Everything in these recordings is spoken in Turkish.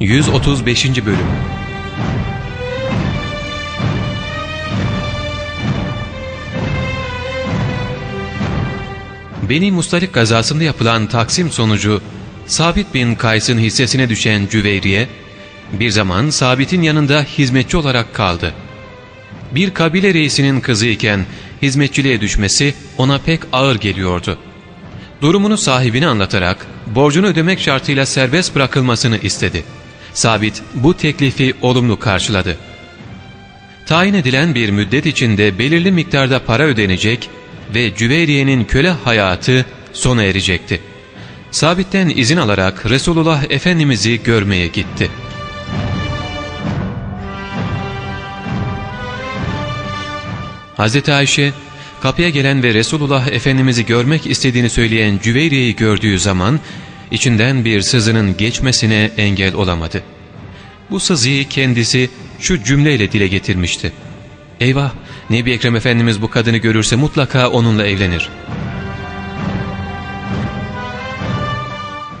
135. Bölüm Beni Mustalik gazasında yapılan taksim sonucu Sabit bin Kays'ın hissesine düşen Cüveyriye, bir zaman Sabit'in yanında hizmetçi olarak kaldı. Bir kabile reisinin kızı iken hizmetçiliğe düşmesi ona pek ağır geliyordu. Durumunu sahibine anlatarak borcunu ödemek şartıyla serbest bırakılmasını istedi. Sabit bu teklifi olumlu karşıladı. Tayin edilen bir müddet içinde belirli miktarda para ödenecek ve Cüveyriye'nin köle hayatı sona erecekti. Sabit'ten izin alarak Resulullah Efendimiz'i görmeye gitti. Hz. Ayşe kapıya gelen ve Resulullah Efendimiz'i görmek istediğini söyleyen Cüveyriye'yi gördüğü zaman içinden bir sızının geçmesine engel olamadı. Bu sızıyı kendisi şu cümleyle dile getirmişti. Eyvah! Nebi Ekrem Efendimiz bu kadını görürse mutlaka onunla evlenir.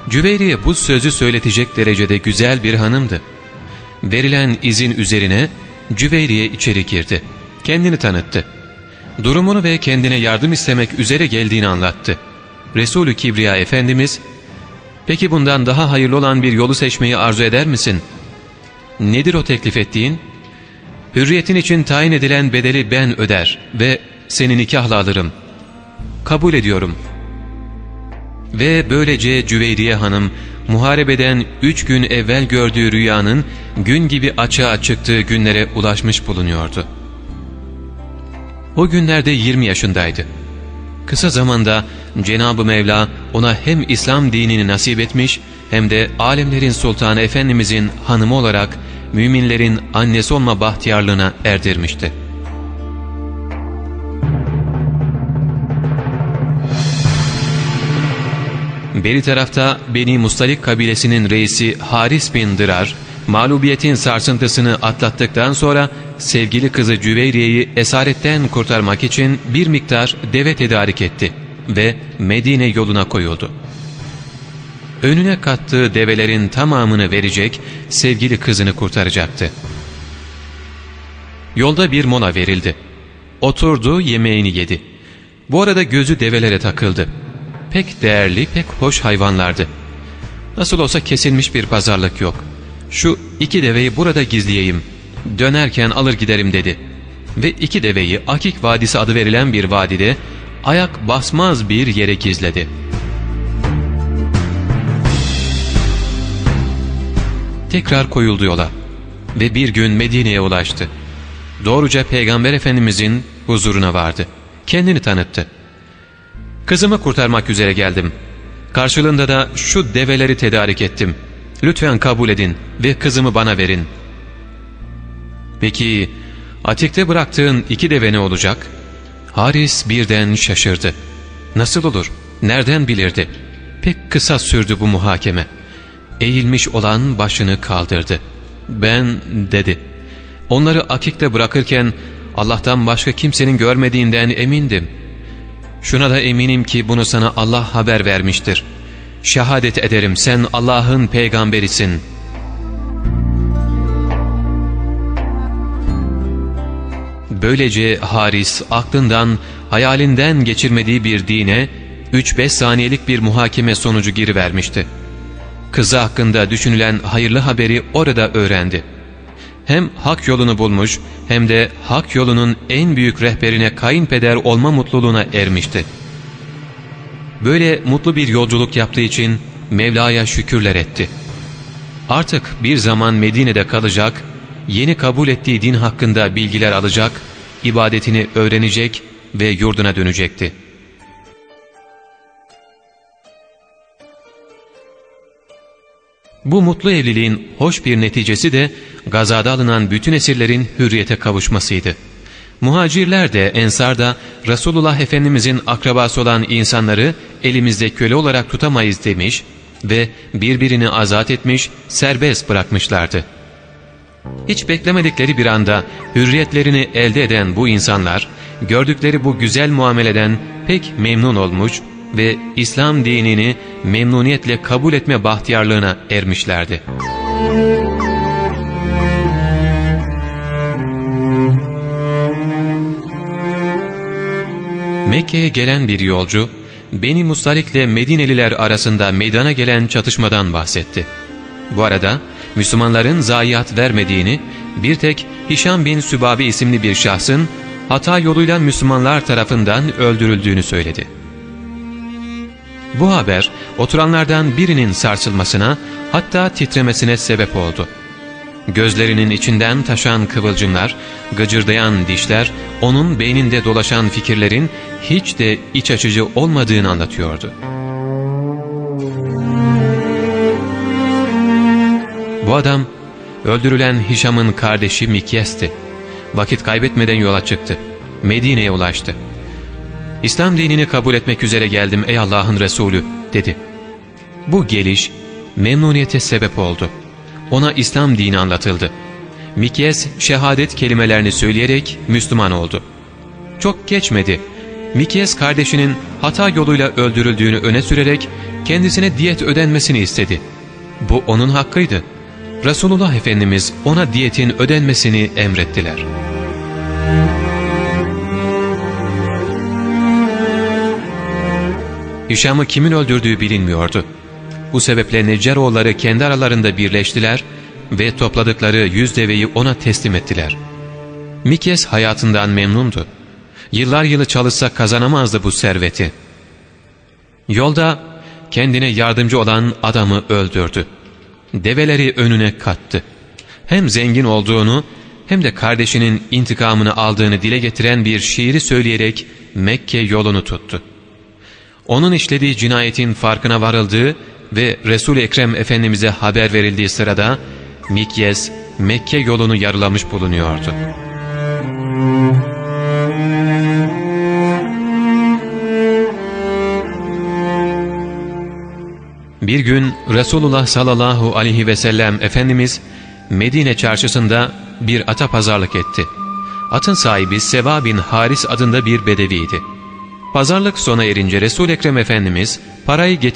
Cüveyriye bu sözü söyletecek derecede güzel bir hanımdı. Verilen izin üzerine Cüveyriye içeri girdi. Kendini tanıttı. Durumunu ve kendine yardım istemek üzere geldiğini anlattı. Resulü Kibriya Efendimiz, ''Peki bundan daha hayırlı olan bir yolu seçmeyi arzu eder misin? Nedir o teklif ettiğin?'' Hürriyetin için tayin edilen bedeli ben öder ve seni nikahla alırım. Kabul ediyorum. Ve böylece Cüveyriye Hanım muharebeden üç gün evvel gördüğü rüyanın gün gibi açığa çıktığı günlere ulaşmış bulunuyordu. O günlerde 20 yaşındaydı. Kısa zamanda Cenab-ı Mevla ona hem İslam dinini nasip etmiş hem de alemlerin sultanı Efendimizin hanımı olarak müminlerin annesi olma bahtiyarlığına erdirmişti. Beri tarafta Beni Mustalik kabilesinin reisi Haris bin Dırar, mağlubiyetin sarsıntısını atlattıktan sonra sevgili kızı Cüveyriye'yi esaretten kurtarmak için bir miktar deve tedarik etti ve Medine yoluna koyuldu önüne kattığı develerin tamamını verecek, sevgili kızını kurtaracaktı. Yolda bir mola verildi. Oturdu, yemeğini yedi. Bu arada gözü develere takıldı. Pek değerli, pek hoş hayvanlardı. Nasıl olsa kesilmiş bir pazarlık yok. Şu iki deveyi burada gizleyeyim. Dönerken alır giderim dedi. Ve iki deveyi Akik Vadisi adı verilen bir vadide ayak basmaz bir yere gizledi.'' Tekrar koyuldu yola ve bir gün Medine'ye ulaştı. Doğruca Peygamber Efendimizin huzuruna vardı. Kendini tanıttı. Kızımı kurtarmak üzere geldim. Karşılığında da şu develeri tedarik ettim. Lütfen kabul edin ve kızımı bana verin. Peki Atik'te bıraktığın iki deve ne olacak? Haris birden şaşırdı. Nasıl olur? Nereden bilirdi? Pek kısa sürdü bu muhakeme. Eğilmiş olan başını kaldırdı. Ben dedi. Onları akikte bırakırken Allah'tan başka kimsenin görmediğinden emindim. Şuna da eminim ki bunu sana Allah haber vermiştir. Şehadet ederim sen Allah'ın peygamberisin. Böylece Haris aklından, hayalinden geçirmediği bir dine 3-5 saniyelik bir muhakeme sonucu girivermişti kızı hakkında düşünülen hayırlı haberi orada öğrendi. Hem hak yolunu bulmuş hem de hak yolunun en büyük rehberine kayınpeder olma mutluluğuna ermişti. Böyle mutlu bir yolculuk yaptığı için Mevla'ya şükürler etti. Artık bir zaman Medine'de kalacak, yeni kabul ettiği din hakkında bilgiler alacak, ibadetini öğrenecek ve yurduna dönecekti. Bu mutlu evliliğin hoş bir neticesi de gazada alınan bütün esirlerin hürriyete kavuşmasıydı. Muhacirler de ensar da Resulullah Efendimizin akrabası olan insanları elimizde köle olarak tutamayız demiş ve birbirini azat etmiş, serbest bırakmışlardı. Hiç beklemedikleri bir anda hürriyetlerini elde eden bu insanlar, gördükleri bu güzel muameleden pek memnun olmuş ve İslam dinini memnuniyetle kabul etme bahtiyarlığına ermişlerdi.'' Mekke'ye gelen bir yolcu, Beni Mustalik ile Medineliler arasında meydana gelen çatışmadan bahsetti. Bu arada Müslümanların zayiat vermediğini, bir tek Hişam bin Sübabi isimli bir şahsın hata yoluyla Müslümanlar tarafından öldürüldüğünü söyledi. Bu haber oturanlardan birinin sarsılmasına hatta titremesine sebep oldu. Gözlerinin içinden taşan kıvılcımlar, gıcırdayan dişler, onun beyninde dolaşan fikirlerin hiç de iç açıcı olmadığını anlatıyordu. Bu adam, öldürülen Hişam'ın kardeşi Mikyes'ti. Vakit kaybetmeden yola çıktı. Medine'ye ulaştı. İslam dinini kabul etmek üzere geldim ey Allah'ın Resulü dedi. Bu geliş memnuniyete sebep oldu. Ona İslam dini anlatıldı. Mikyes şehadet kelimelerini söyleyerek Müslüman oldu. Çok geçmedi. Mikyes kardeşinin hata yoluyla öldürüldüğünü öne sürerek kendisine diyet ödenmesini istedi. Bu onun hakkıydı. Resulullah Efendimiz ona diyetin ödenmesini emrettiler. Hişam'ı kimin öldürdüğü bilinmiyordu. Bu sebeple Neccaroğulları kendi aralarında birleştiler ve topladıkları yüz deveyi ona teslim ettiler. Mikyes hayatından memnundu. Yıllar yılı çalışsa kazanamazdı bu serveti. Yolda kendine yardımcı olan adamı öldürdü. Develeri önüne kattı. Hem zengin olduğunu hem de kardeşinin intikamını aldığını dile getiren bir şiiri söyleyerek Mekke yolunu tuttu. Onun işlediği cinayetin farkına varıldığı ve Resul-i Ekrem Efendimiz'e haber verildiği sırada Mikyes Mekke yolunu yarılamış bulunuyordu. Bir gün Resulullah sallallahu aleyhi ve sellem Efendimiz Medine çarşısında bir ata pazarlık etti. Atın sahibi Seva bin Haris adında bir bedeviydi. Pazarlık sona erince Resul-i Ekrem Efendimiz parayı getir